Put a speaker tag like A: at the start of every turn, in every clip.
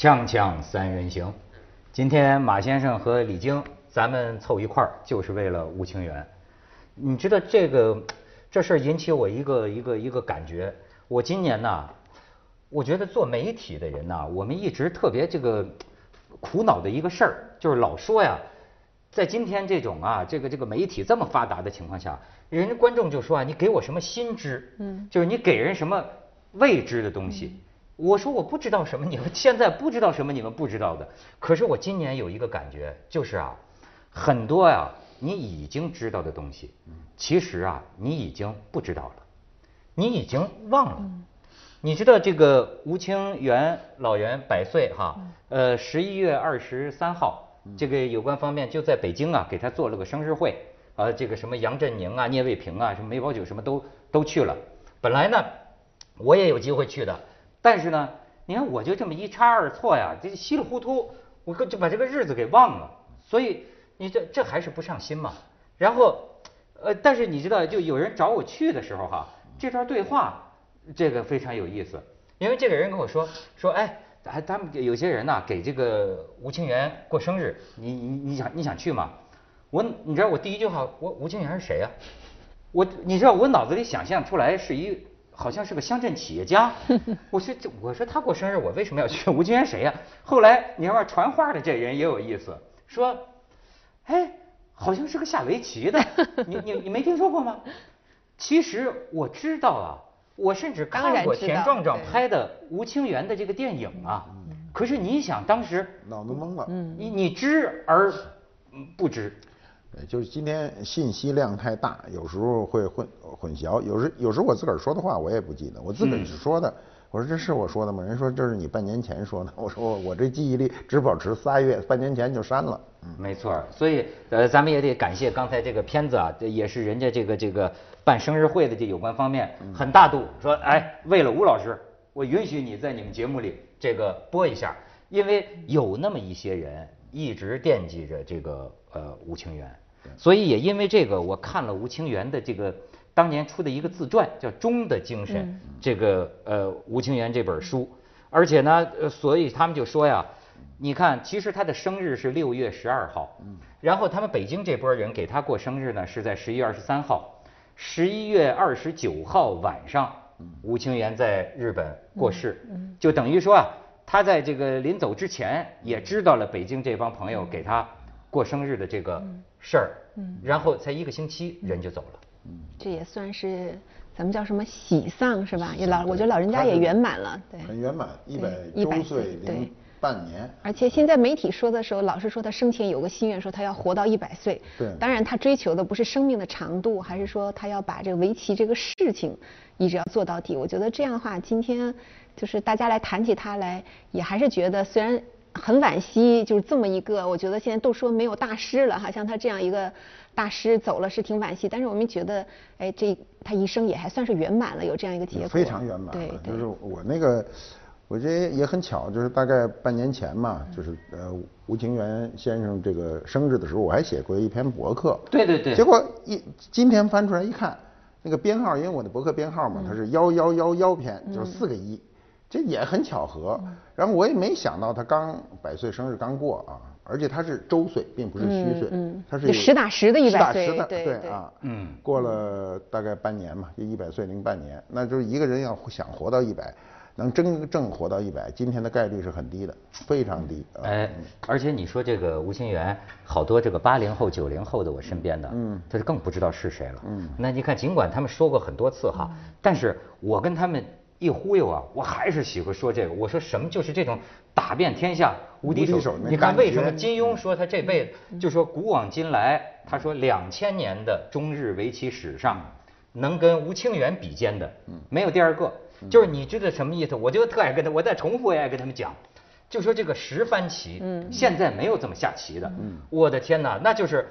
A: 锵锵三人行，今天马先生和李菁，咱们凑一块儿就是为了吴清源。你知道这个这事儿引起我一个一个一个感觉。我今年呐，我觉得做媒体的人呐，我们一直特别这个苦恼的一个事儿，就是老说呀，在今天这种啊，这个这个媒体这么发达的情况下，人家观众就说啊，你给我什么新知？嗯，就是你给人什么未知的东西。我说我不知道什么，你们现在不知道什么，你们不知道的。可是我今年有一个感觉，就是啊，很多呀，你已经知道的东西，其实啊，你已经不知道了，你已经忘了。你知道这个吴清源老人百岁哈，呃，十一月二十三号，这个有关方面就在北京啊，给他做了个生日会，啊，这个什么杨振宁啊、聂卫平啊、什么梅葆玖什么都都去了。本来呢，我也有机会去的。但是呢，你看我就这么一差二错呀，这稀里糊涂，我就把这个日子给忘了。所以你这这还是不上心嘛。然后，呃，但是你知道，就有人找我去的时候哈，这段对话这个非常有意思，因为这个人跟我说说，哎，还他们有些人呐给这个吴清源过生日，你你你想你想去吗？我你知道我第一句话，我吴清源是谁呀？我你知道我脑子里想象出来是一。好像是个乡镇企业家，我说这我说他过生日，我为什么要去？吴清源谁呀？后来你看传话的这人也有意思，说，哎，好像是个下围棋的，你你你没听说过吗？其实我知道啊，我甚至看过田壮壮拍的吴清源的这个电影啊。可是你想当时
B: 脑子懵了，
A: 你你知而不知。
B: 对，就是今天信息量太大，有时候会混混淆。有时有时候我自个儿说的话我也不记得，我自个儿只说的。我说这是我说的吗？人说这是你半年前说的。我说我我这记忆力只保持仨月，半年前就删了。
A: 嗯没错，所以呃咱们也得感谢刚才这个片子啊，这也是人家这个这个办生日会的这有关方面很大度，说哎为了吴老师，我允许你在你们节目里这个播一下，因为有那么一些人一直惦记着这个呃吴清源。所以也因为这个，我看了吴清源的这个当年出的一个自传，叫《忠的精神》，这个呃吴清源这本书，而且呢，所以他们就说呀，你看，其实他的生日是六月十二号，然后他们北京这波人给他过生日呢是在十一月二十三号，十一月二十九号晚上，吴清源在日本过世，就等于说啊，他在这个临走之前也知道了北京这帮朋友给他过生日的这个。事儿，嗯，然后才一个星期人就走了，
C: 嗯，这也算是咱们叫什么喜丧是吧？也老，我觉得老人家也圆满了，对，
B: 很圆满，一百周岁零半年。
C: 而且现在媒体说的时候，老是说他生前有个心愿，说他要活到一百岁。
B: 对，
C: 当然他追求的不是生命的长度，还是说他要把这个围棋这个事情一直要做到底。我觉得这样的话，今天就是大家来谈起他来，也还是觉得虽然。很惋惜，就是这么一个，我觉得现在都说没有大师了哈，像他这样一个大师走了是挺惋惜，但是我们觉得，哎，这他一生也还算是圆满了，有这样一个结果，
B: 非常圆满。
C: 对，
B: 就是我那个，我觉得也很巧，就是大概半年前嘛，就是呃吴清源先生这个生日的时候，我还写过一篇博客。
A: 对对对。
B: 结果一今天翻出来一看，那个编号，因为我的博客编号嘛，它是幺幺幺幺篇，就是四个一。这也很巧合，然后我也没想到他刚百岁生日刚过啊，而且他是周岁，并不是虚岁，他是
C: 实打实的一百
B: 岁，
C: 的
B: 对啊，嗯，过了大概半年嘛，就一百岁零半年，那就是一个人要想活到一百，能真正活到一百，今天的概率是很低的，非常低。
A: 哎，而且你说这个吴清源，好多这个八零后、九零后的我身边的，嗯，他就更不知道是谁了。嗯，那你看，尽管他们说过很多次哈，但是我跟他们。一忽悠啊，我还是喜欢说这个。我说什么就是这种打遍天下无敌手。你看为什么金庸说他这辈子就说古往今来，他说两千年的中日围棋史上，能跟吴清源比肩的，没有第二个。就是你知道什么意思？我就特爱跟他，我再重复也爱跟他们讲，就说这个十番棋，现在没有这么下棋的。我的天哪，那就是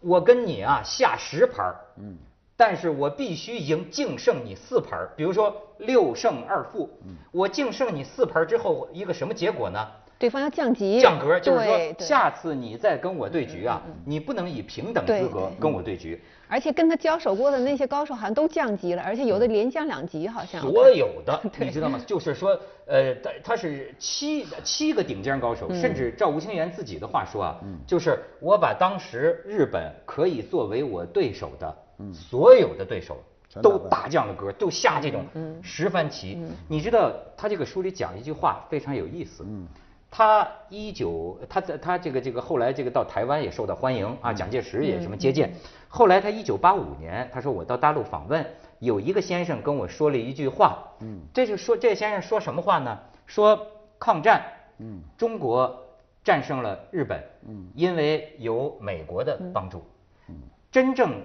A: 我跟你啊下十盘。嗯。但是我必须赢净胜你四盘比如说六胜二负，我净胜你四盘之后，一个什么结果呢？
C: 对方要降级，
A: 降格，就是说下次你再跟我对局啊，你不能以平等资格跟我对局，
C: 而且跟他交手过的那些高手好像都降级了，而且有的连降两级，好像。
A: 所有的，你知道吗？就是说，呃，他他是七七个顶尖高手，甚至照吴清源自己的话说啊，就是我把当时日本可以作为我对手的所有的对手都打降了格，都下这种十番棋。你知道他这个书里讲一句话非常有意思。他一九，他在他这个这个后来这个到台湾也受到欢迎啊，蒋介石也什么接见。后来他一九八五年，他说我到大陆访问，有一个先生跟我说了一句话，嗯，这就说这先生说什么话呢？说抗战，嗯，中国战胜了日本，嗯，因为有美国的帮助，嗯，真正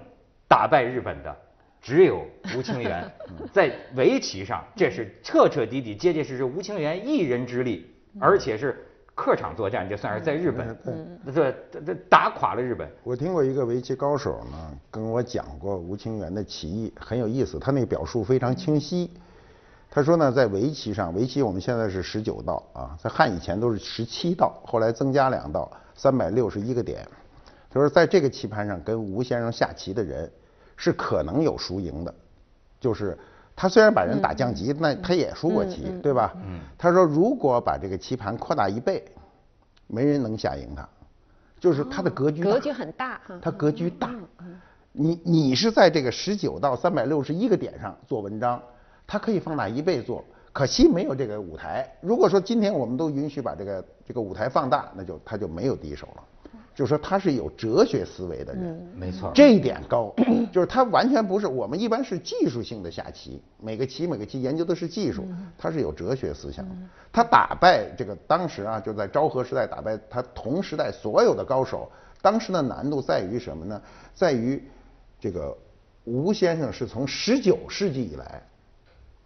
A: 打败日本的只有吴清源，在围棋上这是彻彻底底、结结实实吴清源一人之力。而且是客场作战，就算是在日本，这这这打垮了日本。
B: 我听过一个围棋高手呢，跟我讲过吴清源的棋艺很有意思，他那表述非常清晰。他说呢，在围棋上，围棋我们现在是十九道啊，在汉以前都是十七道，后来增加两道，三百六十一个点。他说在这个棋盘上跟吴先生下棋的人是可能有输赢的，就是。他虽然把人打降级，那他也输过棋，对吧？他说，如果把这个棋盘扩大一倍，没人能下赢他，就是他的格局
C: 格局很大，
B: 他格局大。你你是在这个十九到三百六十一个点上做文章，他可以放大一倍做，可惜没有这个舞台。如果说今天我们都允许把这个这个舞台放大，那就他就没有敌手了。就是说他是有哲学思维的人，
A: 没错，
B: 这一点高，就是他完全不是我们一般是技术性的下棋，每个棋每个棋研究的是技术，他是有哲学思想，他打败这个当时啊就在昭和时代打败他同时代所有的高手，当时的难度在于什么呢？在于这个吴先生是从十九世纪以来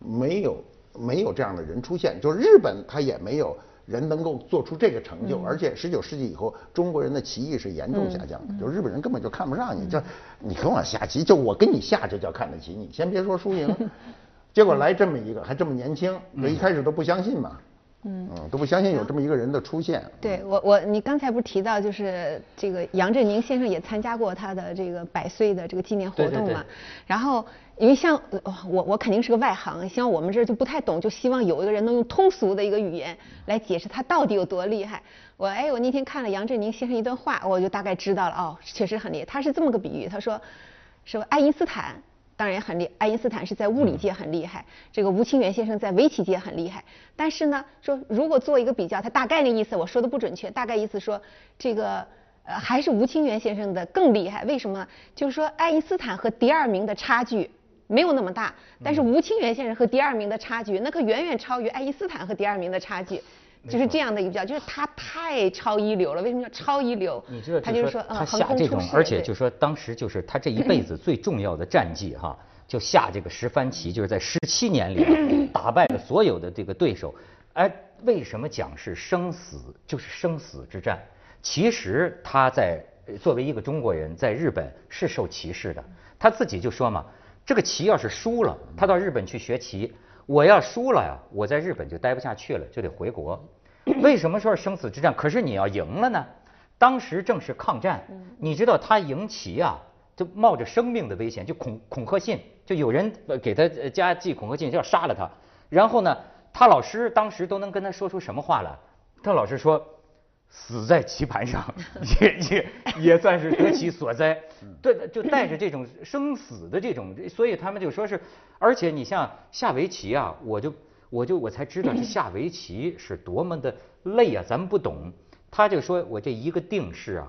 B: 没有没有这样的人出现，就是日本他也没有。人能够做出这个成就，而且十九世纪以后，中国人的棋艺是严重下降的，就日本人根本就看不上你，就你跟我下棋，就我跟你下，这叫看得起你。先别说输赢，结果来这么一个，还这么年轻，我一开始都不相信嘛。嗯，都不相信有这么一个人的出现。
C: 对我，我你刚才不是提到，就是这个杨振宁先生也参加过他的这个百岁的这个纪念活动嘛？然后因为像我，我肯定是个外行，像我们这就不太懂，就希望有一个人能用通俗的一个语言来解释他到底有多厉害。我哎，我那天看了杨振宁先生一段话，我就大概知道了。哦，确实很厉害。他是这么个比喻，他说，说爱因斯坦。当然很厉，爱因斯坦是在物理界很厉害，这个吴清源先生在围棋界很厉害。但是呢，说如果做一个比较，他大概的意思我说的不准确，大概意思说这个呃还是吴清源先生的更厉害。为什么？就是说爱因斯坦和第二名的差距没有那么大，但是吴清源先生和第二名的差距那可远远超于爱因斯坦和第二名的差距。就是这样的一个比较，就是他太超一流了。为什么叫超一流？
A: 你知道，他就是说他下这种，而且就说当时就是他这一辈子最重要的战绩哈，就下这个十番棋，就是在十七年里 打败了所有的这个对手。哎，为什么讲是生死？就是生死之战。其实他在作为一个中国人，在日本是受歧视的。他自己就说嘛，这个棋要是输了，他到日本去学棋。我要输了呀，我在日本就待不下去了，就得回国。为什么说是生死之战？可是你要赢了呢？当时正是抗战，你知道他赢棋啊，就冒着生命的危险，就恐恐吓信，就有人给他家寄恐吓信，就要杀了他。然后呢，他老师当时都能跟他说出什么话来？他老师说。死在棋盘上，也也也算是得其所哉。对，就带着这种生死的这种，所以他们就说是，而且你像下围棋啊，我就我就我才知道这 下围棋是多么的累啊，咱们不懂。他就说我这一个定式啊，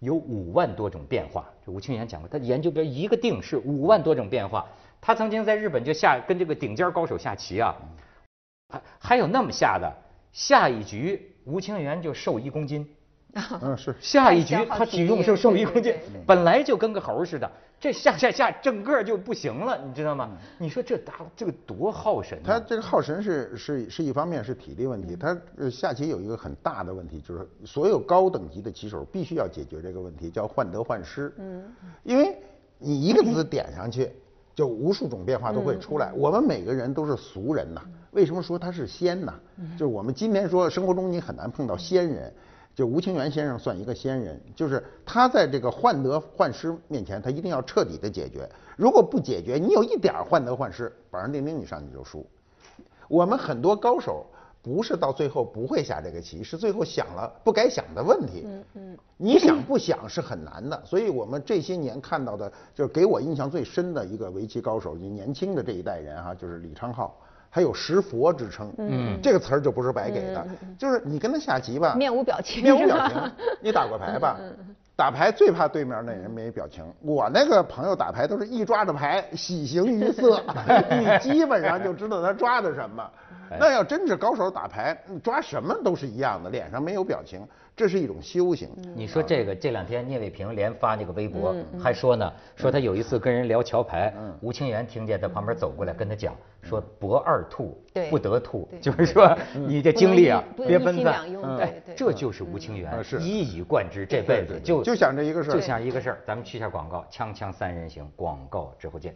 A: 有五万多种变化。这吴清源讲过，他研究，比如一个定式五万多种变化。他曾经在日本就下跟这个顶尖高手下棋啊，还还有那么下的，下一局。吴清源就瘦一公斤，
B: 嗯是，
A: 下一局他体重就瘦一公斤，本来就跟个猴似的，这下下下整个就不行了，你知道吗？你说这打这个多耗神？
B: 他这个耗神是是是一方面是体力问题，他下棋有一个很大的问题，就是所有高等级的棋手必须要解决这个问题，叫患得患失。嗯，因为你一个子点上去。就无数种变化都会出来。我们每个人都是俗人呐，为什么说他是仙呢？就是我们今天说生活中你很难碰到仙人，就吴清源先生算一个先人，就是他在这个患得患失面前，他一定要彻底的解决。如果不解决，你有一点患得患失，板上钉钉你上去就输。我们很多高手不是到最后不会下这个棋，是最后想了不该想的问题。嗯嗯，你想不想是很难的。所以我们这些年看到的，就是给我印象最深的一个围棋高手，就年轻的这一代人哈，就是李昌镐，还有石佛之称。嗯，这个词儿就不是白给的，就是你跟他下棋吧，
C: 面无表情，
B: 面无表情。你打过牌吧？打牌最怕对面那人没表情。我那个朋友打牌都是一抓着牌，喜形于色，你基本上就知道他抓的什么。那要真是高手打牌，抓什么都是一样的，脸上没有表情，这是一种修行。
A: 你说这个，这两天聂卫平连发那个微博，还说呢，说他有一次跟人聊桥牌，吴清源听见在旁边走过来跟他讲，说博二兔不得兔，就是说你这精力啊别分散。
C: 哎，
A: 这就是吴清源一以贯之，这辈子就
B: 就想这一个事儿，
A: 就想一个事儿。咱们去下广告，锵锵三人行，广告之后见。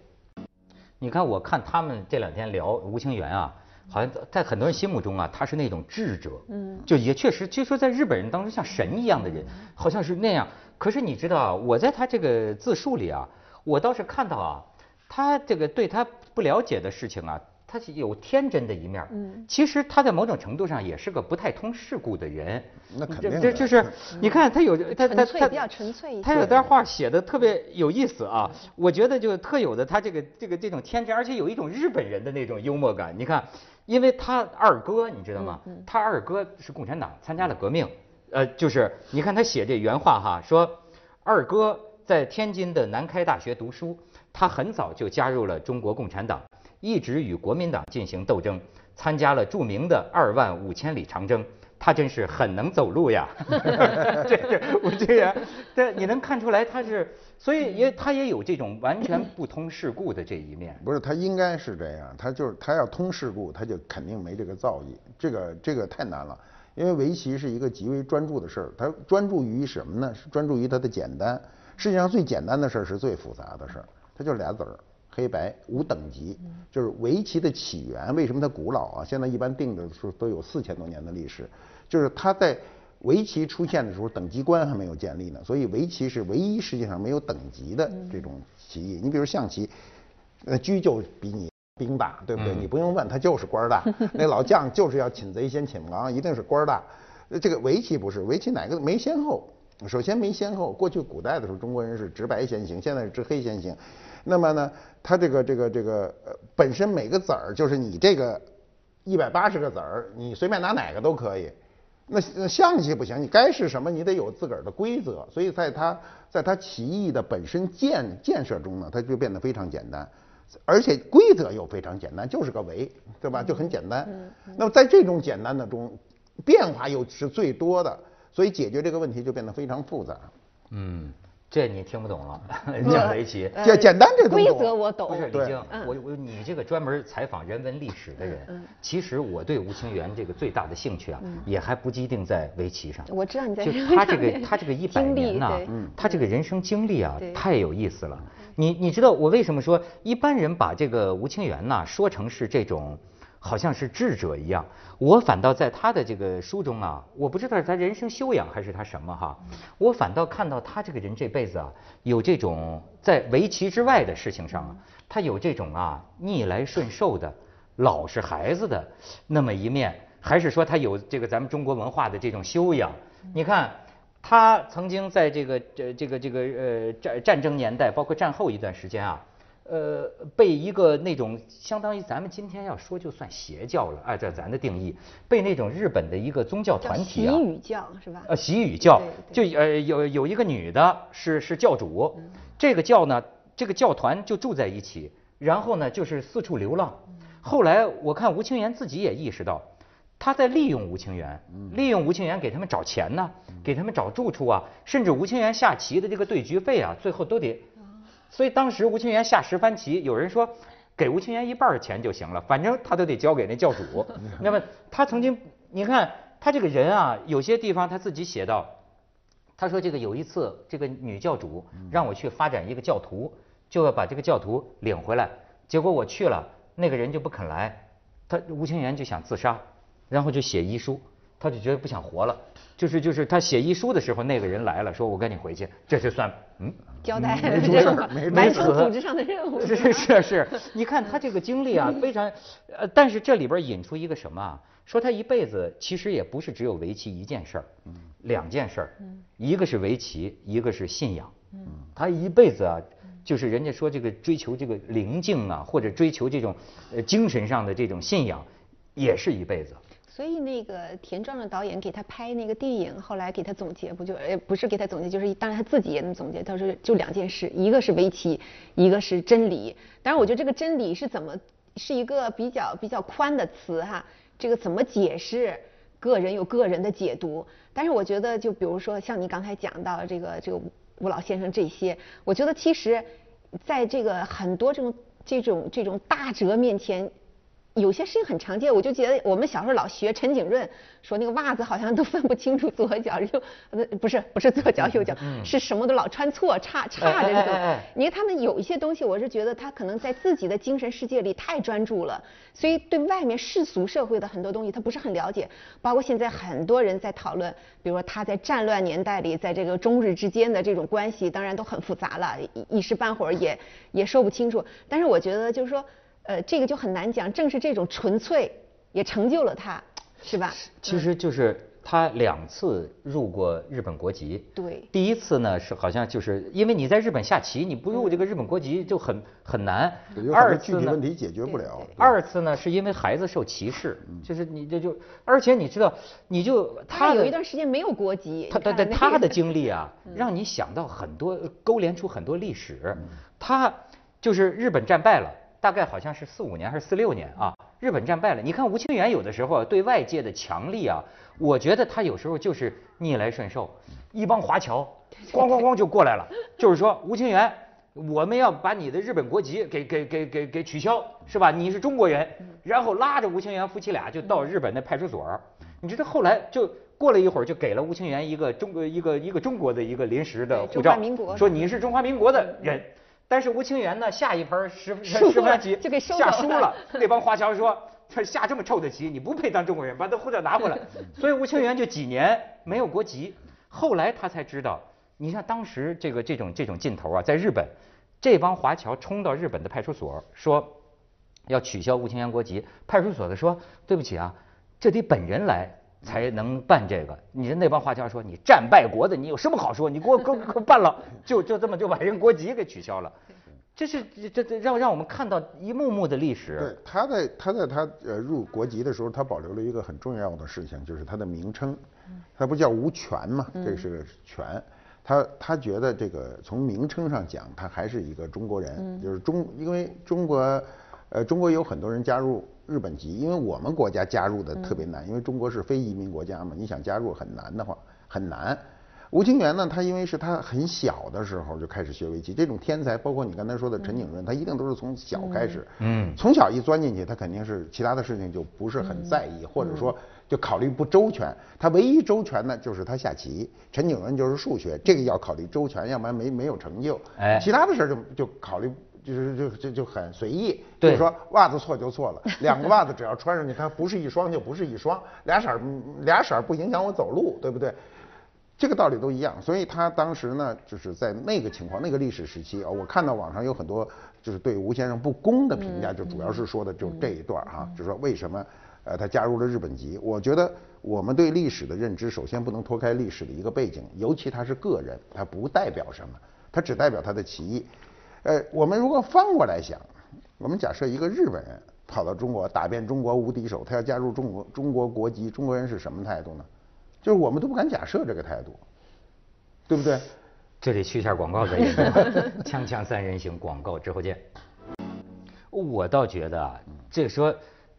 A: 你看，我看他们这两天聊吴清源啊。好像在很多人心目中啊，他是那种智者，嗯，就也确实，就说在日本人当中像神一样的人，好像是那样。可是你知道，我在他这个自述里啊，我倒是看到啊，他这个对他不了解的事情啊。他是有天真的一面，嗯，其实他在某种程度上也是个不太通世故的人，
B: 那肯定，
A: 这就是你看他有他他
C: 他比较纯粹，
A: 他有段话写的特别有意思啊，我觉得就特有的他这个这个这种天真，而且有一种日本人的那种幽默感。你看，因为他二哥你知道吗？他二哥是共产党，参加了革命，呃，就是你看他写这原话哈，说二哥在天津的南开大学读书，他很早就加入了中国共产党。一直与国民党进行斗争，参加了著名的二万五千里长征，他真是很能走路呀！这这吴清源，对，你能看出来他是，所以也他也有这种完全不通世故的这一面。
B: 不是，他应该是这样，他就是他要通世故，他就肯定没这个造诣。这个这个太难了，因为围棋是一个极为专注的事儿，他专注于什么呢？是专注于它的简单。世界上最简单的事儿是最复杂的事儿，它就俩子儿。黑白无等级，就是围棋的起源。为什么它古老啊？现在一般定的是都有四千多年的历史。就是它在围棋出现的时候，等级观还没有建立呢。所以围棋是唯一世界上没有等级的这种棋艺。你比如象棋，呃车就比你兵大，对不对？你不用问，他就是官大。那老将就是要擒贼先擒王，一定是官大。这个围棋不是，围棋哪个没先后？首先没先后。过去古代的时候，中国人是执白先行，现在是执黑先行。那么呢，它这个这个这个呃，本身每个子儿就是你这个一百八十个子儿，你随便拿哪个都可以。那那象棋不行，你该是什么，你得有自个儿的规则。所以在它在它棋艺的本身建建设中呢，它就变得非常简单，而且规则又非常简单，就是个围，对吧？就很简单。那么在这种简单的中，变化又是最多的，所以解决这个问题就变得非常复杂。嗯。
A: 这你听不懂了，讲围棋，
B: 简简单这
C: 规则我懂。
A: 不是李静，我我你这个专门采访人文历史的人，其实我对吴清源这个最大的兴趣啊，也还不一定在围棋上。
C: 我知道你在。
A: 就 他这个 他这个一百年呐，他这个人生经历啊，太有意思了。你你知道我为什么说一般人把这个吴清源呐说成是这种？好像是智者一样，我反倒在他的这个书中啊，我不知道是他人生修养还是他什么哈，我反倒看到他这个人这辈子啊，有这种在围棋之外的事情上啊，他有这种啊逆来顺受的老实孩子的那么一面，还是说他有这个咱们中国文化的这种修养？你看，他曾经在这个这这个这个呃战战争年代，包括战后一段时间啊。呃，被一个那种相当于咱们今天要说就算邪教了，按照咱的定义，被那种日本的一个宗教团体啊，
C: 习语教是吧？
A: 呃，习语教，就呃有有一个女的是是教主，这个教呢，这个教团就住在一起，然后呢就是四处流浪。后来我看吴清源自己也意识到，他在利用吴清源，利用吴清源给他们找钱呢，给他们找住处啊，甚至吴清源下棋的这个对局费啊，最后都得。所以当时吴清源下十番棋，有人说给吴清源一半钱就行了，反正他都得交给那教主。那么他曾经，你看他这个人啊，有些地方他自己写到，他说这个有一次这个女教主让我去发展一个教徒，就要把这个教徒领回来，结果我去了，那个人就不肯来，他吴清源就想自杀，然后就写遗书。他就觉得不想活了。就是就是他写遗书的时候，那个人来了，说我跟你回去，这就算嗯
C: 交代
B: 没出
C: 任务
B: 事
C: 完成组织上的任务。
A: 是是是是，你看他这个经历啊，非常，呃，但是这里边引出一个什么啊？说他一辈子其实也不是只有围棋一件事儿，两件事儿，一个是围棋，一个是信仰。他一辈子啊，就是人家说这个追求这个灵境啊，或者追求这种呃精神上的这种信仰，也是一辈子。
C: 所以那个田壮壮导演给他拍那个电影，后来给他总结，不就呃不是给他总结，就是当然他自己也能总结，他说就两件事，一个是围棋，一个是真理。当然我觉得这个真理是怎么是一个比较比较宽的词哈，这个怎么解释，个人有个人的解读。但是我觉得就比如说像你刚才讲到这个这个吴老先生这些，我觉得其实在这个很多这种这种这种大哲面前。有些事情很常见，我就觉得我们小时候老学陈景润说那个袜子好像都分不清楚左脚右，呃不是不是左脚右脚，是什么都老穿错差差着走
A: 哎哎哎哎。
C: 你看他们有一些东西，我是觉得他可能在自己的精神世界里太专注了，所以对外面世俗社会的很多东西他不是很了解。包括现在很多人在讨论，比如说他在战乱年代里，在这个中日之间的这种关系，当然都很复杂了，一一时半会儿也也说不清楚。但是我觉得就是说。呃，这个就很难讲，正是这种纯粹也成就了他，是吧？
A: 其实就是他两次入过日本国籍。
C: 对
A: 第一次呢是好像就是因为你在日本下棋，你不入这个日本国籍就很很难二次呢
B: 体问题解决不了。
A: 二次呢，是因为孩子受歧视，就是你这就，而且你知道，你就
C: 他有一段时间没有国籍，
A: 他他对
C: 你看那个
A: 他的经历啊，让你想到很多，勾连出很多历史。他就是日本战败了，大概好像是四五年还是四六年啊，日本战败了。你看吴清源有的时候啊对外界的强力啊，我觉得他有时候就是逆来顺受，一帮华侨咣咣咣就过来了，就是说吴清源。我们要把你的日本国籍给给给给给取消，是吧？你是中国人，然后拉着吴清源夫妻俩就到日本的派出所。你知道后来就过了一会儿，就给了吴清源一个中国一个一个中国的一个临时的护照说你是中华民国的人。但是吴清源呢，下一盘十
C: 输了
A: 十盘棋
C: 就给收
A: 下输了，那帮华侨说。他下这么臭的棋，你不配当中国人，把他护照拿回来。所以吴清源就几年没有国籍，后来他才知道，你像当时这个这种这种劲头啊，在日本，这帮华侨冲到日本的派出所说要取消吴清源国籍，派出所的说对不起啊，这得本人来才能办这个。你的那帮画家说你战败国的，你有什么好说？你给我给我给我办了，就就这么就把人国籍给取消了。这是这这让让我们看到一幕幕的历史。
B: 对，他在他在他呃入国籍的时候，他保留了一个很重要的事情，就是他的名称，他不叫吴权嘛，这是个权。他他觉得这个从名称上讲，他还是一个中国人，就是中，因为中国，呃，中国有很多人加入日本籍，因为我们国家加入的特别难，因为中国是非移民国家嘛，你想加入很难的话很难。吴清源呢，他因为是他很小的时候就开始学围棋，这种天才，包括你刚才说的陈景润，他一定都是从小开始，
A: 嗯
B: 从小一钻进去，他肯定是其他的事情就不是很在意，或者说就考虑不周全。他唯一周全的就是他下棋，陈景润就是数学，这个要考虑周全，要不然没没有成就。
A: 哎
B: 其他的事儿就就考虑。就是就就就很随意，
A: 对
B: 就是说袜子错就错了，两个袜子只要穿上去，它不是一双就不是一双，俩色儿俩色儿不影响我走路，对不对？这个道理都一样，所以他当时呢，就是在那个情况、那个历史时期啊，我看到网上有很多就是对吴先生不公的评价，就主要是说的就这一段儿哈，就说为什么呃他加入了日本籍？我觉得我们对历史的认知，首先不能脱开历史的一个背景，尤其他是个人，他不代表什么，他只代表他的棋艺。呃，我们如果翻过来想，我们假设一个日本人跑到中国打遍中国无敌手，他要加入中国中国国籍，中国人是什么态度呢？就是我们都不敢假设这个态度，对不对？
A: 这里去一下广告再研究。锵锵三人行，广告之后见。我倒觉得啊，这说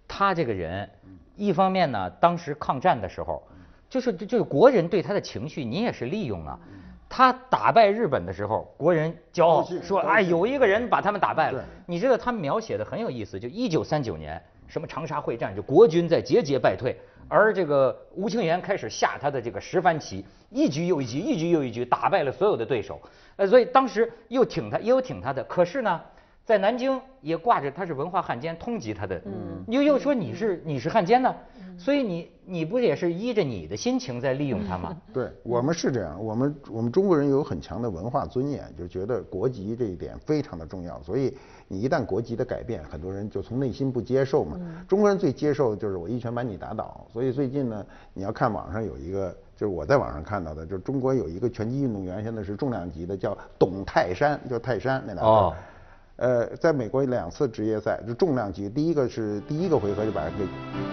A: 他这个人，一方面呢，当时抗战的时候，就是就是国人对他的情绪，你也是利用啊。他打败日本的时候，国人骄傲说：“哎，有一个人把他们打败了。”你知道他描写的很有意思，就一九三九年，什么长沙会战，就国军在节节败退，而这个吴清源开始下他的这个十番棋，一局又一局，一局又一局，打败了所有的对手。呃，所以当时又挺他，也有挺他的。可是呢，在南京也挂着他是文化汉奸，通缉他的。嗯，又又说你是你是汉奸呢。所以你你不也是依着你的心情在利用他吗？
B: 对我们是这样，我们我们中国人有很强的文化尊严，就觉得国籍这一点非常的重要。所以你一旦国籍的改变，很多人就从内心不接受嘛。中国人最接受的就是我一拳把你打倒。所以最近呢，你要看网上有一个，就是我在网上看到的，就是中国有一个拳击运动员，现在是重量级的，叫董泰山，叫泰山那两个。
A: 哦
B: 呃，在美国两次职业赛，就重量级，第一个是第一个回合就把他给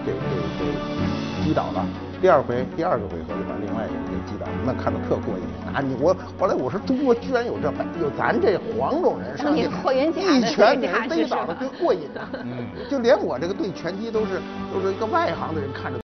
B: 给给给击倒了，第二回第二个回合就把另外一个人给击倒了，那看着特过瘾啊！你我后来我说中国居然有这摆有咱这黄种人上去一拳给人逮倒了，
C: 是吧
B: 跟过瘾啊！就连我这个对拳击都是都是一个外行的人看着